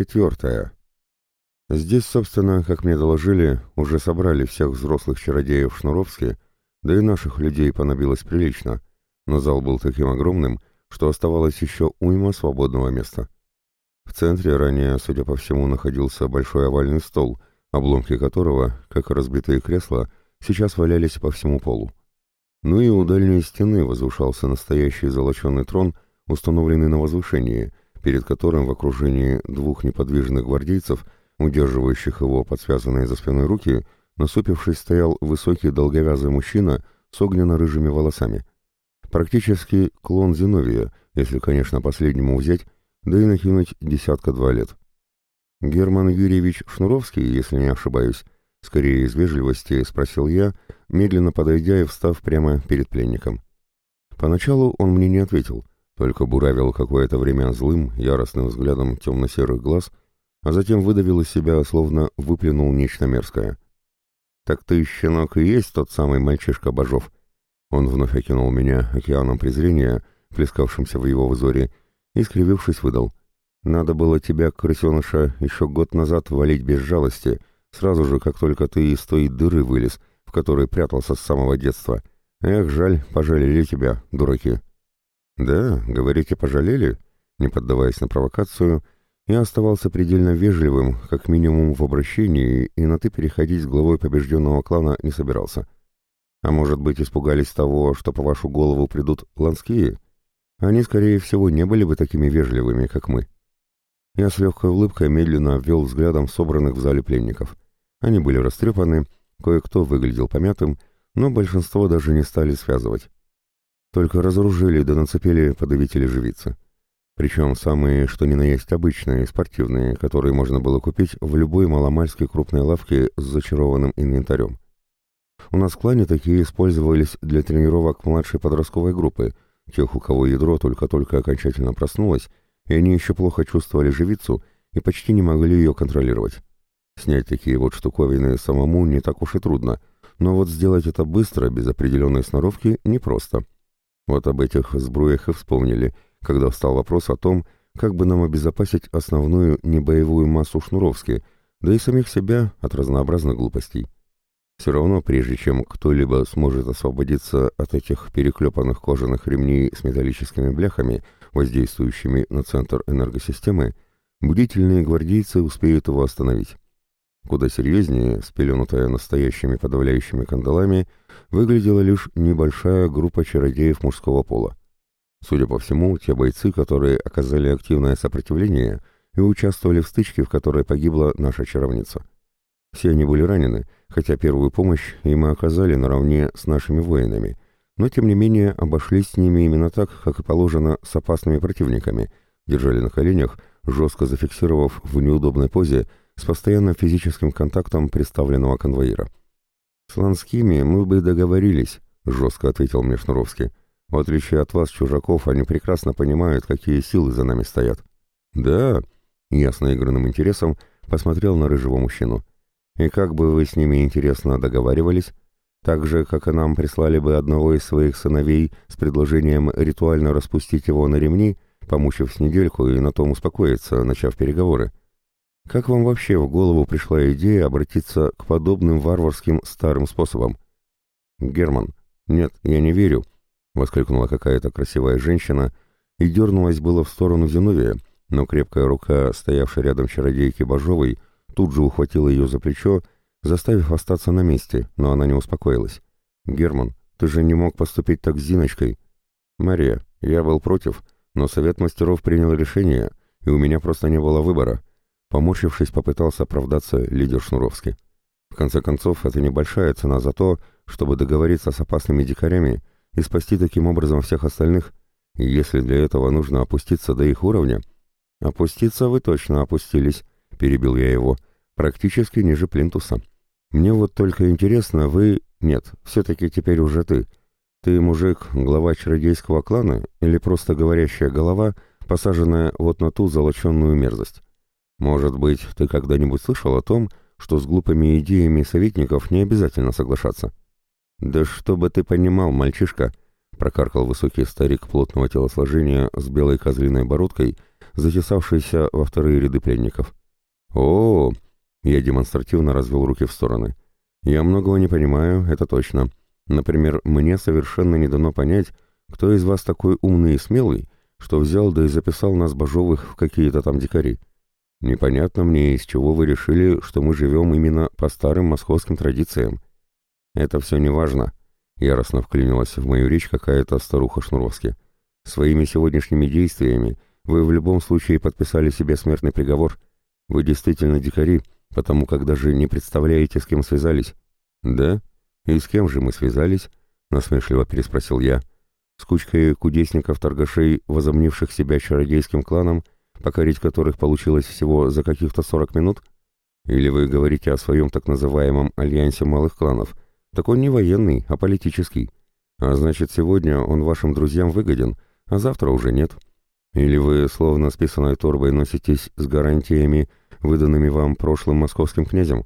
четвертая. Здесь, собственно, как мне доложили, уже собрали всех взрослых чародеев Шнуровски, да и наших людей понабилось прилично, но зал был таким огромным, что оставалось еще уйма свободного места. В центре ранее, судя по всему, находился большой овальный стол, обломки которого, как и разбитые кресла, сейчас валялись по всему полу. Ну и у дальней стены возвышался настоящий золоченый трон, установленный на возвышении, перед которым в окружении двух неподвижных гвардейцев, удерживающих его под связанные за спиной руки, насупившись стоял высокий долговязый мужчина с огненно-рыжими волосами. Практически клон Зиновия, если, конечно, последнему взять, да и накинуть десятка-два лет. Герман Юрьевич Шнуровский, если не ошибаюсь, скорее из вежливости спросил я, медленно подойдя и встав прямо перед пленником. Поначалу он мне не ответил, только буравил какое-то время злым, яростным взглядом темно-серых глаз, а затем выдавил из себя, словно выплюнул нечто мерзкое. «Так ты, щенок, и есть тот самый мальчишка Бажов?» Он вновь окинул меня океаном презрения, плескавшимся в его взоре, и, скривившись, выдал. «Надо было тебя, крысеныша, еще год назад валить без жалости, сразу же, как только ты из той дыры вылез, в которой прятался с самого детства. Эх, жаль, пожалели тебя, дураки». «Да, говорите, пожалели?» Не поддаваясь на провокацию, я оставался предельно вежливым, как минимум в обращении, и на «ты» переходить с главой побежденного клана не собирался. А может быть, испугались того, что по вашу голову придут ланские? Они, скорее всего, не были бы такими вежливыми, как мы. Я с легкой улыбкой медленно обвел взглядом собранных в зале пленников. Они были растрепаны, кое-кто выглядел помятым, но большинство даже не стали связывать. Только разоружили да нацепили подавители живицы. Причем самые, что ни на есть обычные, спортивные, которые можно было купить в любой маломальской крупной лавке с зачарованным инвентарем. У нас в клане такие использовались для тренировок младшей подростковой группы, тех, у кого ядро только-только окончательно проснулось, и они еще плохо чувствовали живицу и почти не могли ее контролировать. Снять такие вот штуковины самому не так уж и трудно, но вот сделать это быстро, без определенной сноровки, непросто. Вот об этих сбруях и вспомнили, когда встал вопрос о том, как бы нам обезопасить основную небоевую массу Шнуровски, да и самих себя от разнообразных глупостей. Все равно, прежде чем кто-либо сможет освободиться от этих переклепанных кожаных ремней с металлическими бляхами, воздействующими на центр энергосистемы, бдительные гвардейцы успеют его остановить. Куда серьезнее, спеленутая настоящими подавляющими кандалами, выглядела лишь небольшая группа чародеев мужского пола. Судя по всему, те бойцы, которые оказали активное сопротивление и участвовали в стычке, в которой погибла наша чаровница. Все они были ранены, хотя первую помощь им и оказали наравне с нашими воинами, но тем не менее обошлись с ними именно так, как и положено с опасными противниками, держали на коленях, жестко зафиксировав в неудобной позе с постоянным физическим контактом представленного конвоира. «С Ланскими мы бы договорились», — жестко ответил мне Шнуровский. «В отличие от вас, чужаков, они прекрасно понимают, какие силы за нами стоят». «Да», — я с наигранным интересом посмотрел на рыжего мужчину. «И как бы вы с ними, интересно, договаривались?» Так же, как и нам прислали бы одного из своих сыновей с предложением ритуально распустить его на ремни, помучив с недельку и на том успокоиться, начав переговоры. Как вам вообще в голову пришла идея обратиться к подобным варварским старым способам? Герман, нет, я не верю, воскликнула какая-то красивая женщина и дернулась было в сторону Зиновия, но крепкая рука, стоявшая рядом чародейки Бажовой, тут же ухватила ее за плечо, заставив остаться на месте, но она не успокоилась. «Герман, ты же не мог поступить так с Зиночкой». «Мария, я был против, но совет мастеров принял решение, и у меня просто не было выбора. Поморщившись, попытался оправдаться лидер Шнуровский. В конце концов, это небольшая цена за то, чтобы договориться с опасными дикарями и спасти таким образом всех остальных, если для этого нужно опуститься до их уровня... «Опуститься вы точно опустились», — перебил я его, — «практически ниже плинтуса. Мне вот только интересно, вы... Нет, все-таки теперь уже ты. Ты мужик, глава чародейского клана или просто говорящая голова, посаженная вот на ту золоченную мерзость?» Может быть, ты когда-нибудь слышал о том, что с глупыми идеями советников не обязательно соглашаться? Да чтобы ты понимал, мальчишка, прокаркал высокий старик плотного телосложения с белой козлиной бородкой, затесавшийся во вторые ряды пленников. о, -о, -о я демонстративно развел руки в стороны. «Я многого не понимаю, это точно. Например, мне совершенно не дано понять, кто из вас такой умный и смелый, что взял да и записал нас Бажовых в какие-то там дикари. Непонятно мне, из чего вы решили, что мы живем именно по старым московским традициям. Это все не важно», — яростно вклинилась в мою речь какая-то старуха Шнуровски. «Своими сегодняшними действиями вы в любом случае подписали себе смертный приговор. Вы действительно дикари, потому как даже не представляете, с кем связались». «Да? И с кем же мы связались?» — насмешливо переспросил я. «С кучкой кудесников-торгашей, возомнивших себя чародейским кланом, покорить которых получилось всего за каких-то сорок минут? Или вы говорите о своем так называемом альянсе малых кланов? Так он не военный, а политический. А значит, сегодня он вашим друзьям выгоден, а завтра уже нет. Или вы, словно с писаной торбой, носитесь с гарантиями, выданными вам прошлым московским князем?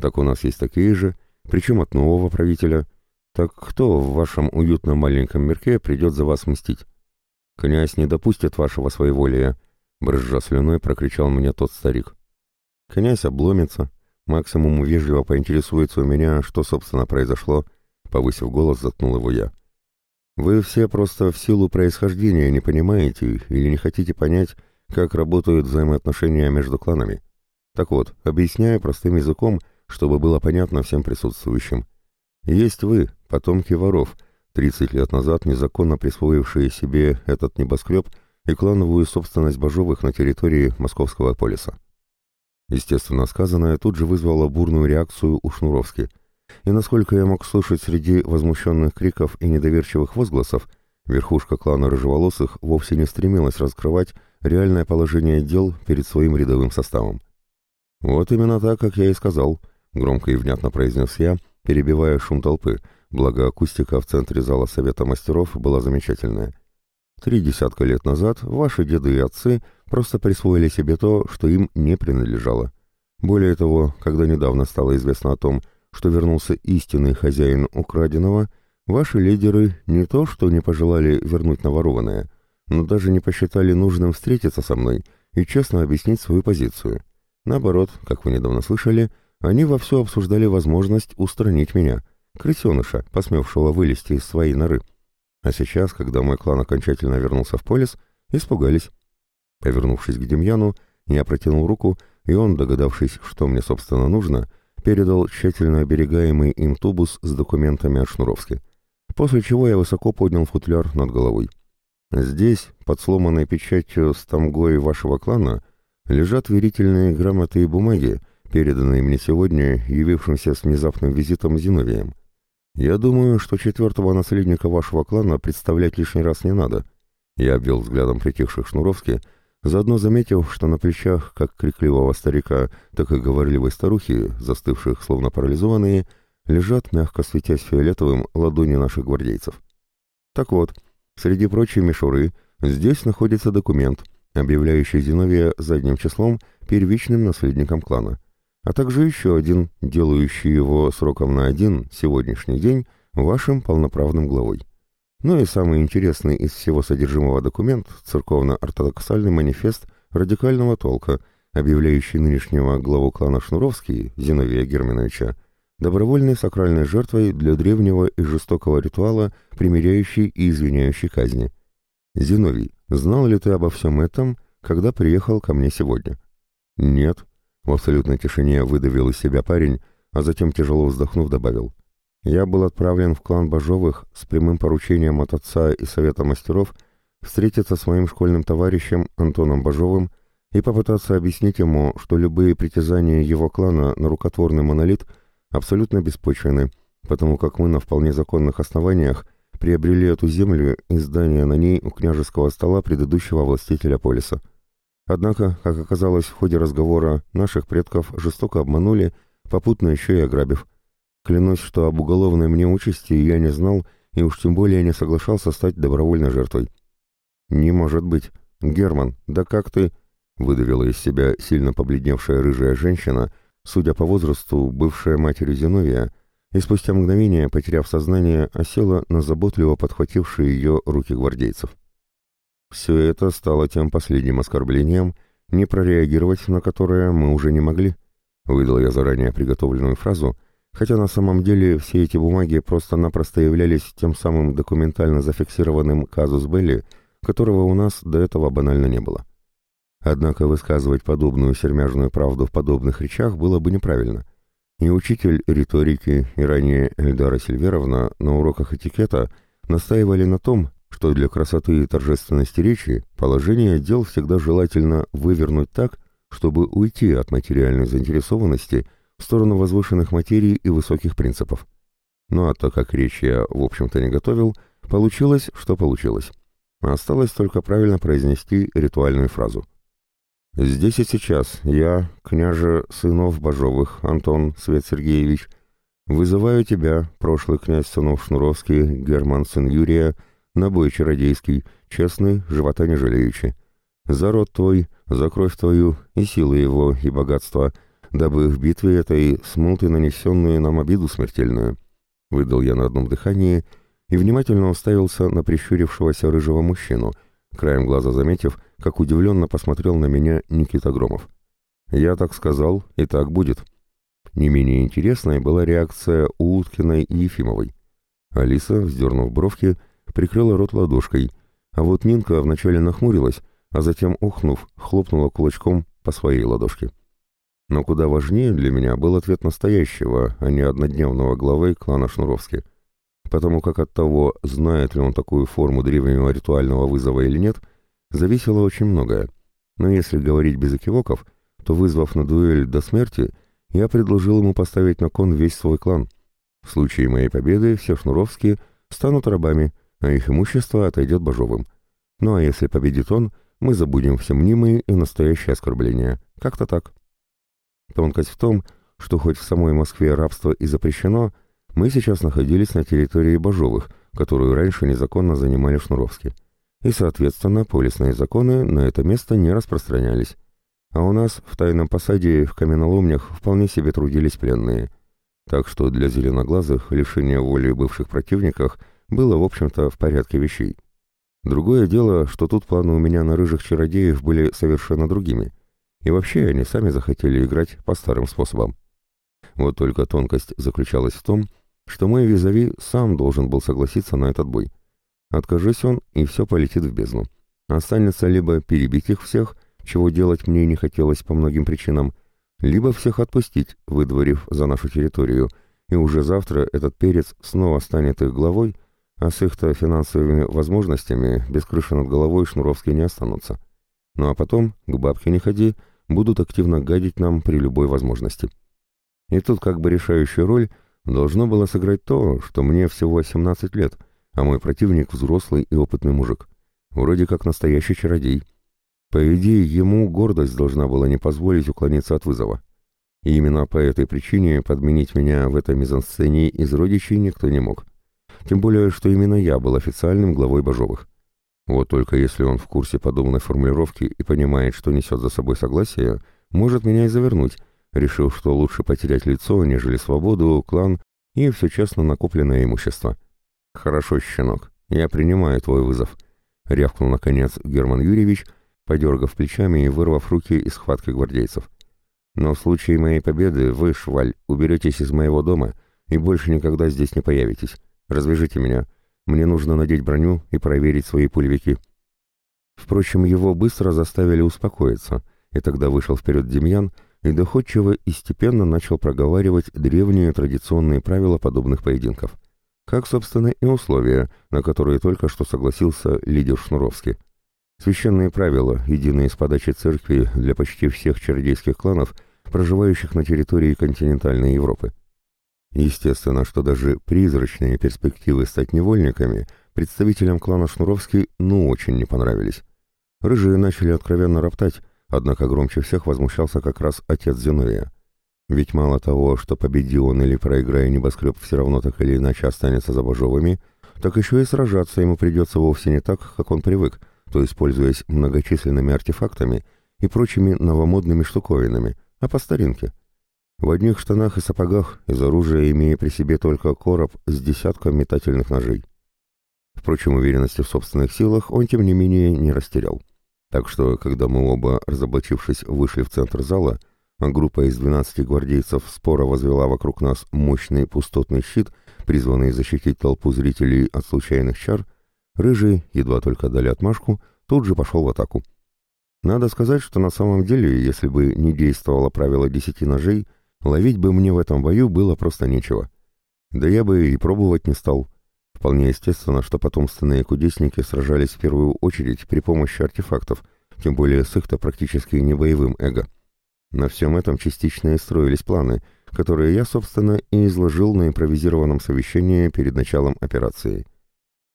Так у нас есть такие же, причем от нового правителя. Так кто в вашем уютном маленьком мирке придет за вас мстить? Князь не допустит вашего своеволия, брызжа слюной прокричал мне тот старик. Князь обломится, максимум вежливо поинтересуется у меня, что, собственно, произошло, повысив голос, заткнул его я. Вы все просто в силу происхождения не понимаете или не хотите понять, как работают взаимоотношения между кланами. Так вот, объясняю простым языком, чтобы было понятно всем присутствующим. Есть вы, потомки воров, 30 лет назад незаконно присвоившие себе этот небоскреб и клановую собственность Бажовых на территории Московского полиса. Естественно, сказанное тут же вызвало бурную реакцию у Шнуровски. И насколько я мог слышать среди возмущенных криков и недоверчивых возгласов, верхушка клана Рыжеволосых вовсе не стремилась раскрывать реальное положение дел перед своим рядовым составом. «Вот именно так, как я и сказал», — громко и внятно произнес я, перебивая шум толпы, благо акустика в центре зала Совета мастеров была замечательная. «Три десятка лет назад ваши деды и отцы просто присвоили себе то, что им не принадлежало. Более того, когда недавно стало известно о том, что вернулся истинный хозяин украденного, ваши лидеры не то что не пожелали вернуть наворованное, но даже не посчитали нужным встретиться со мной и честно объяснить свою позицию. Наоборот, как вы недавно слышали, они вовсю обсуждали возможность устранить меня, крысеныша, посмевшего вылезти из своей норы. А сейчас, когда мой клан окончательно вернулся в полис, испугались. Повернувшись к Демьяну, я протянул руку, и он, догадавшись, что мне, собственно, нужно, передал тщательно оберегаемый им тубус с документами от Шнуровски. После чего я высоко поднял футляр над головой. Здесь, под сломанной печатью с тамгой вашего клана, лежат верительные грамоты и бумаги, переданные мне сегодня явившимся с внезапным визитом Зиновием. Я думаю, что четвертого наследника вашего клана представлять лишний раз не надо. Я обвел взглядом притихших Шнуровски, заодно заметив, что на плечах как крикливого старика, так и говорливой старухи, застывших словно парализованные, лежат, мягко светясь фиолетовым, ладони наших гвардейцев. Так вот, среди прочей мишуры здесь находится документ — объявляющий Зиновия задним числом первичным наследником клана, а также еще один, делающий его сроком на один, сегодняшний день, вашим полноправным главой. Ну и самый интересный из всего содержимого документ – церковно-ортодоксальный манифест радикального толка, объявляющий нынешнего главу клана Шнуровский, Зиновия Германовича, добровольной сакральной жертвой для древнего и жестокого ритуала, примиряющей и извиняющей казни. Зиновий, Знал ли ты обо всем этом, когда приехал ко мне сегодня? Нет. В абсолютной тишине выдавил из себя парень, а затем, тяжело вздохнув, добавил. Я был отправлен в клан Бажовых с прямым поручением от отца и совета мастеров встретиться с моим школьным товарищем Антоном Бажовым и попытаться объяснить ему, что любые притязания его клана на рукотворный монолит абсолютно беспочвены, потому как мы на вполне законных основаниях приобрели эту землю и здание на ней у княжеского стола предыдущего властителя полиса. Однако, как оказалось в ходе разговора, наших предков жестоко обманули, попутно еще и ограбив. Клянусь, что об уголовной мне участи я не знал и уж тем более не соглашался стать добровольной жертвой. «Не может быть! Герман, да как ты...» — выдавила из себя сильно побледневшая рыжая женщина, судя по возрасту, бывшая матерью Зиновия, и спустя мгновение, потеряв сознание, осела на заботливо подхватившие ее руки гвардейцев. Все это стало тем последним оскорблением, не прореагировать на которое мы уже не могли. Выдал я заранее приготовленную фразу, хотя на самом деле все эти бумаги просто-напросто являлись тем самым документально зафиксированным казус Белли, которого у нас до этого банально не было. Однако высказывать подобную сермяжную правду в подобных речах было бы неправильно. И учитель риторики, и ранее Эльдара Сильверовна на уроках этикета настаивали на том, что для красоты и торжественности речи положение дел всегда желательно вывернуть так, чтобы уйти от материальной заинтересованности в сторону возвышенных материй и высоких принципов. Ну а так как речь я, в общем-то, не готовил, получилось, что получилось. Осталось только правильно произнести ритуальную фразу. «Здесь и сейчас я, княже сынов Бажовых, Антон Свет Сергеевич, вызываю тебя, прошлый князь сынов Шнуровский, Герман сын Юрия, на бой чародейский, честный, живота не жалеючи. За род твой, за кровь твою и силы его, и богатства, дабы в битве этой смыл ты нанесенную нам обиду смертельную». Выдал я на одном дыхании и внимательно уставился на прищурившегося рыжего мужчину, краем глаза заметив, как удивленно посмотрел на меня Никита Громов. «Я так сказал, и так будет». Не менее интересной была реакция у Уткиной и Ефимовой. Алиса, вздернув бровки, прикрыла рот ладошкой, а вот Нинка вначале нахмурилась, а затем, ухнув, хлопнула кулачком по своей ладошке. Но куда важнее для меня был ответ настоящего, а не однодневного главы клана Шнуровски. Потому как от того, знает ли он такую форму древнего ритуального вызова или нет, зависело очень многое. Но если говорить без экивоков, то, вызвав на дуэль до смерти, я предложил ему поставить на кон весь свой клан. В случае моей победы все Шнуровские станут рабами, а их имущество отойдет Бажовым. Ну а если победит он, мы забудем все мнимые и настоящие оскорбления. Как-то так. Тонкость в том, что хоть в самой Москве рабство и запрещено, мы сейчас находились на территории Бажовых, которую раньше незаконно занимали Шнуровские. И, соответственно, полисные законы на это место не распространялись. А у нас в тайном посаде в каменоломнях вполне себе трудились пленные. Так что для зеленоглазых лишение воли бывших противниках было, в общем-то, в порядке вещей. Другое дело, что тут планы у меня на рыжих чародеев были совершенно другими. И вообще они сами захотели играть по старым способам. Вот только тонкость заключалась в том, что мой визави сам должен был согласиться на этот бой. Откажись он, и все полетит в бездну. Останется либо перебить их всех, чего делать мне не хотелось по многим причинам, либо всех отпустить, выдворив за нашу территорию, и уже завтра этот перец снова станет их главой, а с их-то финансовыми возможностями без крыши над головой шнуровские не останутся. Ну а потом, к бабке не ходи, будут активно гадить нам при любой возможности. И тут как бы решающую роль должно было сыграть то, что мне всего 17 лет, а мой противник взрослый и опытный мужик. Вроде как настоящий чародей. По идее, ему гордость должна была не позволить уклониться от вызова. И именно по этой причине подменить меня в этой мизансцене из родичей никто не мог. Тем более, что именно я был официальным главой Бажовых. Вот только если он в курсе подобной формулировки и понимает, что несет за собой согласие, может меня и завернуть, решив, что лучше потерять лицо, нежели свободу, клан и все честно накопленное имущество. «Хорошо, щенок, я принимаю твой вызов», — рявкнул, наконец, Герман Юрьевич, подергав плечами и вырвав руки из схватки гвардейцев. «Но в случае моей победы вы, Шваль, уберетесь из моего дома и больше никогда здесь не появитесь. Развяжите меня. Мне нужно надеть броню и проверить свои пулевики». Впрочем, его быстро заставили успокоиться, и тогда вышел вперед Демьян и доходчиво и степенно начал проговаривать древние традиционные правила подобных поединков. Как, собственно, и условия, на которые только что согласился лидер Шнуровский. Священные правила, единые с подачи церкви для почти всех чародейских кланов, проживающих на территории континентальной Европы. Естественно, что даже призрачные перспективы стать невольниками представителям клана Шнуровский ну очень не понравились. Рыжие начали откровенно роптать, однако громче всех возмущался как раз отец Зиновия. Ведь мало того, что победи он или проиграя небоскреб все равно так или иначе останется за Бажовыми, так еще и сражаться ему придется вовсе не так, как он привык, то есть пользуясь многочисленными артефактами и прочими новомодными штуковинами, а по старинке – в одних штанах и сапогах, из оружия имея при себе только короб с десятком метательных ножей. Впрочем, уверенности в собственных силах он, тем не менее, не растерял. Так что, когда мы оба, разоблачившись, вышли в центр зала, а группа из 12 гвардейцев спора возвела вокруг нас мощный пустотный щит, призванный защитить толпу зрителей от случайных чар, Рыжий, едва только дали отмашку, тут же пошел в атаку. Надо сказать, что на самом деле, если бы не действовало правило десяти ножей, ловить бы мне в этом бою было просто нечего. Да я бы и пробовать не стал. Вполне естественно, что потомственные кудесники сражались в первую очередь при помощи артефактов, тем более с их-то практически не боевым эго. На всем этом частично и строились планы, которые я, собственно, и изложил на импровизированном совещании перед началом операции.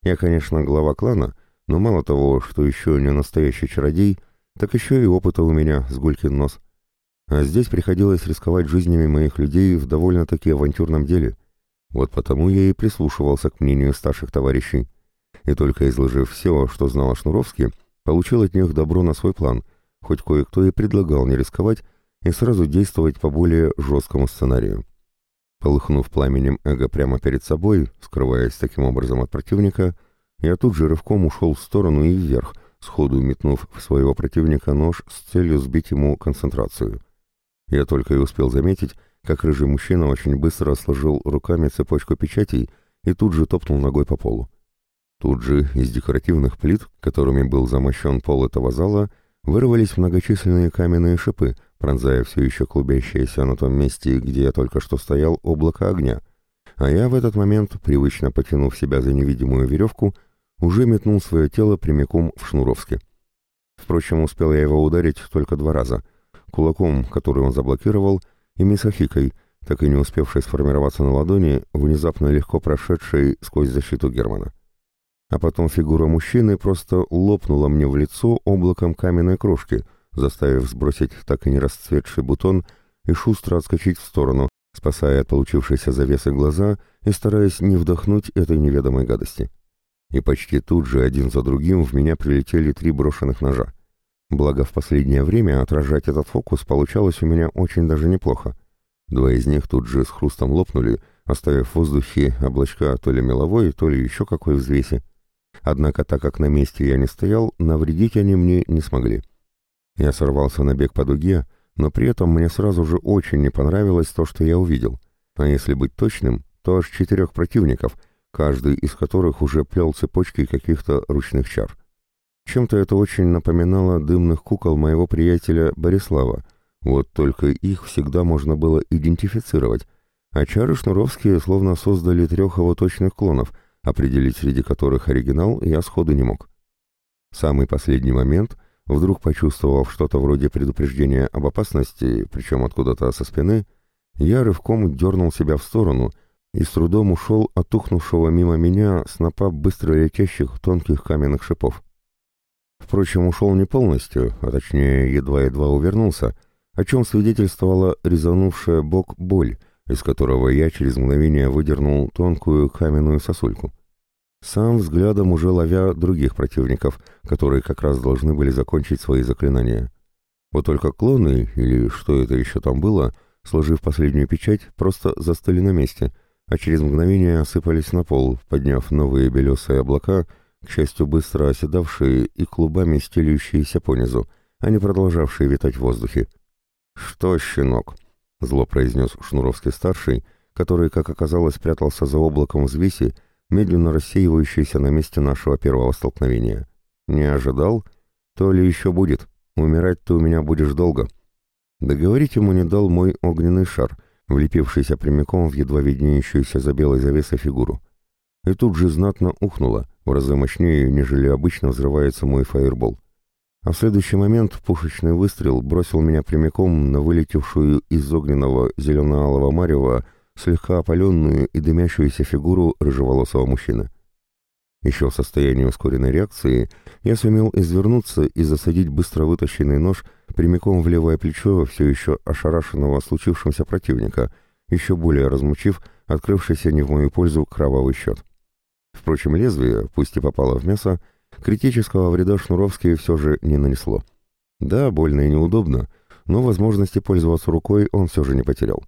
Я, конечно, глава клана, но мало того, что еще не настоящий чародей, так еще и опыта у меня с гулькин нос. А здесь приходилось рисковать жизнями моих людей в довольно-таки авантюрном деле. Вот потому я и прислушивался к мнению старших товарищей. И только изложив все, что знал о Шнуровске, получил от них добро на свой план, хоть кое-кто и предлагал не рисковать и сразу действовать по более жесткому сценарию. Полыхнув пламенем эго прямо перед собой, скрываясь таким образом от противника, я тут же рывком ушел в сторону и вверх, сходу метнув в своего противника нож с целью сбить ему концентрацию. Я только и успел заметить, как рыжий мужчина очень быстро сложил руками цепочку печатей и тут же топнул ногой по полу. Тут же из декоративных плит, которыми был замощен пол этого зала, вырвались многочисленные каменные шипы, пронзая все еще клубящееся на том месте, где я только что стоял, облако огня. А я в этот момент, привычно потянув себя за невидимую веревку, уже метнул свое тело прямиком в Шнуровске. Впрочем, успел я его ударить только два раза. Кулаком, который он заблокировал, и Мисахикой, так и не успевшей сформироваться на ладони, внезапно легко прошедшей сквозь защиту Германа. А потом фигура мужчины просто лопнула мне в лицо облаком каменной крошки, заставив сбросить так и не расцветший бутон и шустро отскочить в сторону, спасая от получившейся завесы глаза и стараясь не вдохнуть этой неведомой гадости. И почти тут же один за другим в меня прилетели три брошенных ножа. Благо, в последнее время отражать этот фокус получалось у меня очень даже неплохо. Два из них тут же с хрустом лопнули, оставив в воздухе облачка то ли меловой, то ли еще какой взвеси. Однако, так как на месте я не стоял, навредить они мне не смогли. Я сорвался на бег по дуге, но при этом мне сразу же очень не понравилось то, что я увидел. А если быть точным, то аж четырех противников, каждый из которых уже плел цепочки каких-то ручных чар. Чем-то это очень напоминало дымных кукол моего приятеля Борислава, вот только их всегда можно было идентифицировать, а чары шнуровские словно создали трех его точных клонов, определить среди которых оригинал я сходу не мог. Самый последний момент, вдруг почувствовав что-то вроде предупреждения об опасности, причем откуда-то со спины, я рывком дернул себя в сторону и с трудом ушел от тухнувшего мимо меня снопа быстро летящих тонких каменных шипов. Впрочем, ушел не полностью, а точнее едва-едва увернулся, о чем свидетельствовала резанувшая бок боль, из которого я через мгновение выдернул тонкую каменную сосульку. Сам взглядом уже ловя других противников, которые как раз должны были закончить свои заклинания. Вот только клоны, или что это еще там было, сложив последнюю печать, просто застыли на месте, а через мгновение осыпались на пол, подняв новые белесые облака — к счастью, быстро оседавшие и клубами стелющиеся понизу, а не продолжавшие витать в воздухе. «Что, щенок?» — зло произнес Шнуровский-старший, который, как оказалось, прятался за облаком взвеси, медленно рассеивающийся на месте нашего первого столкновения. «Не ожидал? То ли еще будет. Умирать ты у меня будешь долго». Договорить ему не дал мой огненный шар, влепившийся прямиком в едва виднеющуюся за белой завесой фигуру. И тут же знатно ухнуло, в разы мощнее, нежели обычно взрывается мой фаербол. А в следующий момент пушечный выстрел бросил меня прямиком на вылетевшую из огненного зелено-алого марева слегка опаленную и дымящуюся фигуру рыжеволосого мужчины. Еще в состоянии ускоренной реакции я сумел извернуться и засадить быстро вытащенный нож прямиком в левое плечо все еще ошарашенного случившимся противника, еще более размучив открывшийся не в мою пользу кровавый счет. Впрочем, лезвие, пусть и попало в мясо, критического вреда Шнуровский все же не нанесло. Да, больно и неудобно, но возможности пользоваться рукой он все же не потерял.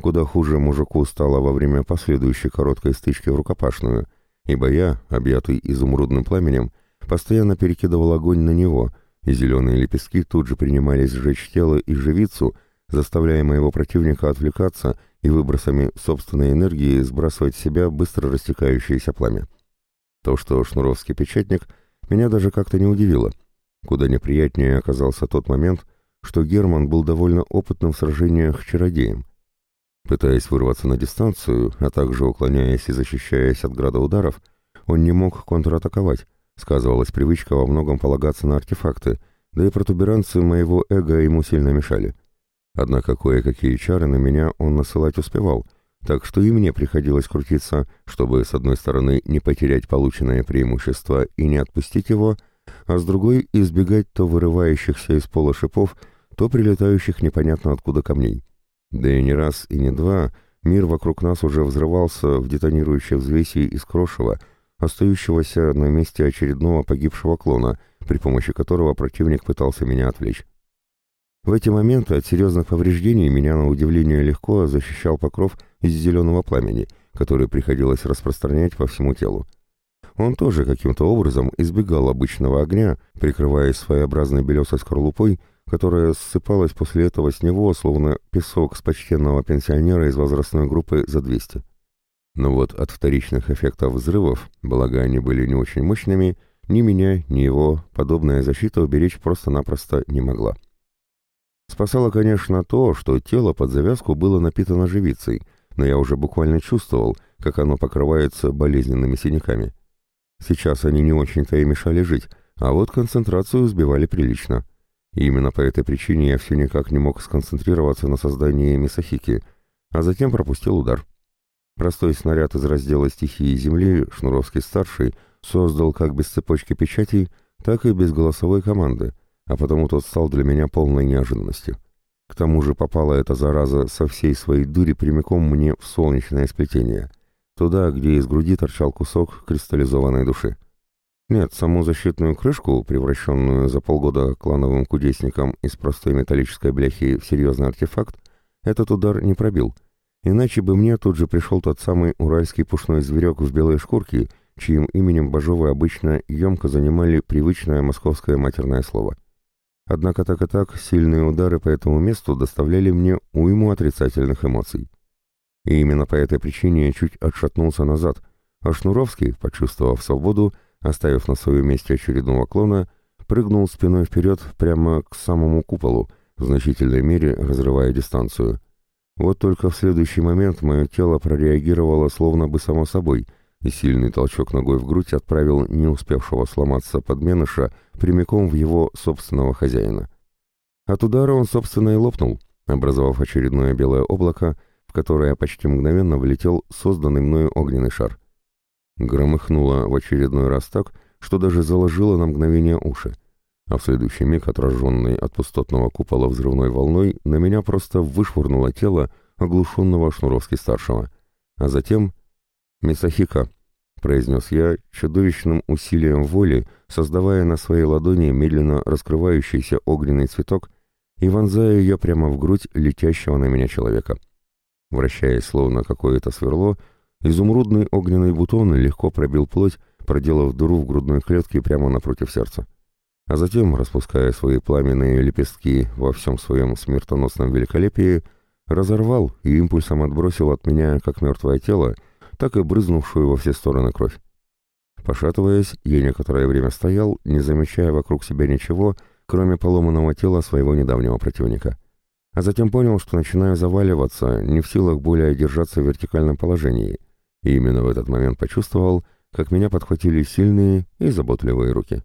Куда хуже мужику стало во время последующей короткой стычки в рукопашную, ибо я, объятый изумрудным пламенем, постоянно перекидывал огонь на него, и зеленые лепестки тут же принимались сжечь тело и живицу, заставляя моего противника отвлекаться и выбросами собственной энергии сбрасывать в себя быстро растекающееся пламя. То, что шнуровский печатник, меня даже как-то не удивило. Куда неприятнее оказался тот момент, что Герман был довольно опытным в сражениях чародеем. Пытаясь вырваться на дистанцию, а также уклоняясь и защищаясь от града ударов, он не мог контратаковать, сказывалась привычка во многом полагаться на артефакты, да и протуберанцы моего эго ему сильно мешали. Однако кое-какие чары на меня он насылать успевал, так что и мне приходилось крутиться, чтобы с одной стороны не потерять полученное преимущество и не отпустить его, а с другой избегать то вырывающихся из пола шипов, то прилетающих непонятно откуда камней. Да и не раз и не два мир вокруг нас уже взрывался в детонирующей взвеси из крошева, остающегося на месте очередного погибшего клона, при помощи которого противник пытался меня отвлечь. В эти моменты от серьезных повреждений меня на удивление легко защищал покров из зеленого пламени, который приходилось распространять по всему телу. Он тоже каким-то образом избегал обычного огня, прикрываясь своеобразной белесой скорлупой, которая ссыпалась после этого с него, словно песок с почтенного пенсионера из возрастной группы за 200. Но вот от вторичных эффектов взрывов, благо они были не очень мощными, ни меня, ни его подобная защита уберечь просто-напросто не могла. Спасало, конечно, то, что тело под завязку было напитано живицей, но я уже буквально чувствовал, как оно покрывается болезненными синяками. Сейчас они не очень-то и мешали жить, а вот концентрацию сбивали прилично. И именно по этой причине я все никак не мог сконцентрироваться на создании Мисахики, а затем пропустил удар. Простой снаряд из раздела стихии Земли Шнуровский-старший создал как без цепочки печатей, так и без голосовой команды, а потому тот стал для меня полной неожиданностью. К тому же попала эта зараза со всей своей дури прямиком мне в солнечное сплетение, туда, где из груди торчал кусок кристаллизованной души. Нет, саму защитную крышку, превращенную за полгода клановым кудесником из простой металлической бляхи в серьезный артефакт, этот удар не пробил. Иначе бы мне тут же пришел тот самый уральский пушной зверек в белой шкурке, чьим именем Бажовы обычно емко занимали привычное московское матерное слово. Однако так и так сильные удары по этому месту доставляли мне уйму отрицательных эмоций. И именно по этой причине я чуть отшатнулся назад, а Шнуровский, почувствовав свободу, оставив на своем месте очередного клона, прыгнул спиной вперед прямо к самому куполу, в значительной мере разрывая дистанцию. Вот только в следующий момент мое тело прореагировало словно бы само собой — и сильный толчок ногой в грудь отправил не успевшего сломаться подменыша прямиком в его собственного хозяина. От удара он, собственно, и лопнул, образовав очередное белое облако, в которое почти мгновенно влетел созданный мною огненный шар. Громыхнуло в очередной раз так, что даже заложило на мгновение уши, а в следующий миг, отраженный от пустотного купола взрывной волной, на меня просто вышвырнуло тело оглушенного Шнуровски-старшего, а затем «Мисахика», — произнес я чудовищным усилием воли, создавая на своей ладони медленно раскрывающийся огненный цветок и вонзая ее прямо в грудь летящего на меня человека. Вращаясь словно какое-то сверло, изумрудный огненный бутон легко пробил плоть, проделав дыру в грудной клетке прямо напротив сердца. А затем, распуская свои пламенные лепестки во всем своем смертоносном великолепии, разорвал и импульсом отбросил от меня, как мертвое тело, так и брызнувшую во все стороны кровь. Пошатываясь, я некоторое время стоял, не замечая вокруг себя ничего, кроме поломанного тела своего недавнего противника. А затем понял, что начинаю заваливаться, не в силах более держаться в вертикальном положении. И именно в этот момент почувствовал, как меня подхватили сильные и заботливые руки.